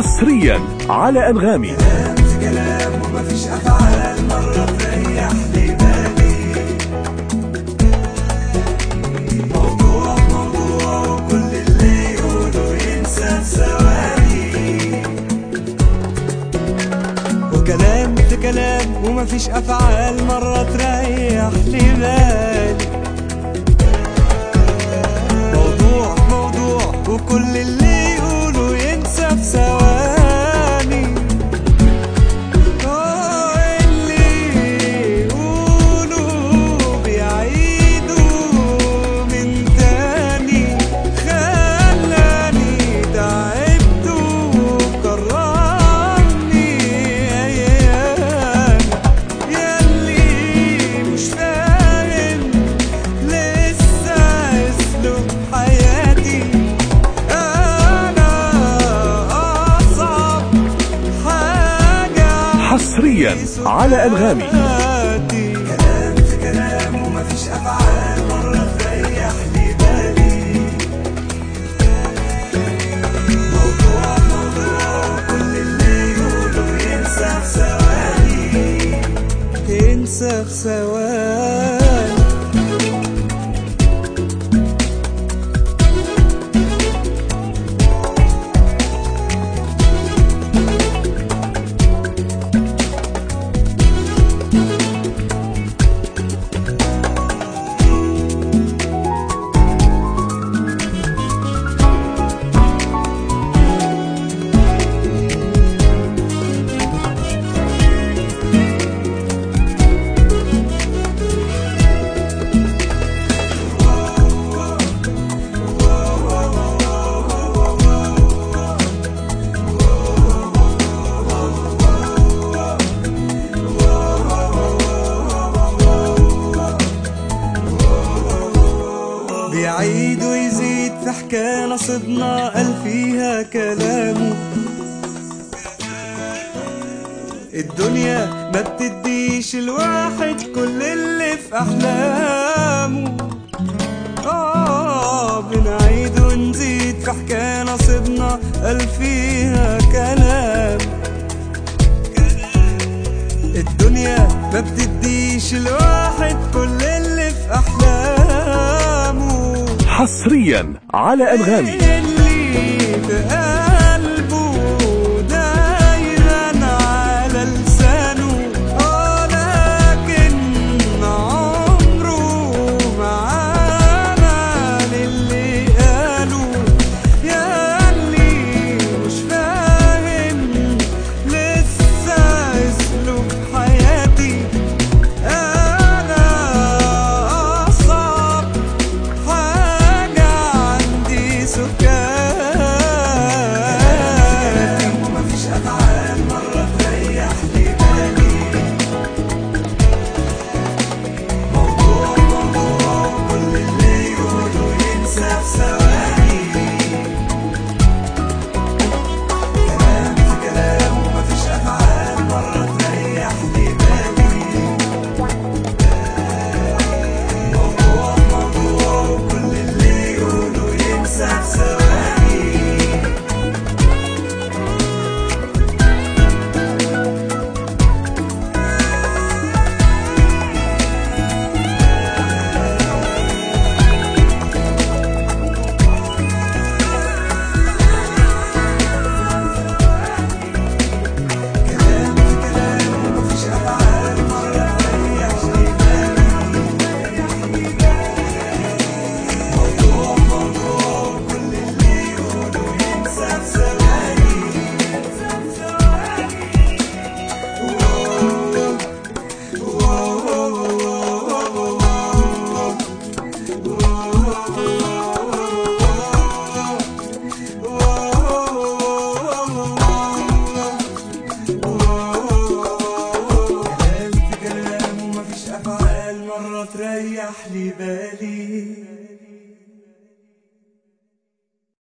حصريا على أنغامي. كلام ومفيش تريح لي بالي موضوع موضوع وكل اللي ينسى وكلام في كلام ومفيش أفعال مرة تريح لي بالي. موضوع موضوع وكل حصريا على أنغامي كلام في كلام ومفيش أفعال. نصبنا قال فيها كلامه. الدنيا ما بتديش الواحد كل اللي في أحلامه. آه بنعيد ونزيد في حكاية نصبنا قال فيها كلام. الدنيا ما بتديش الواحد كل اللي في أحلامه. حصريا على أنغامي لي بالي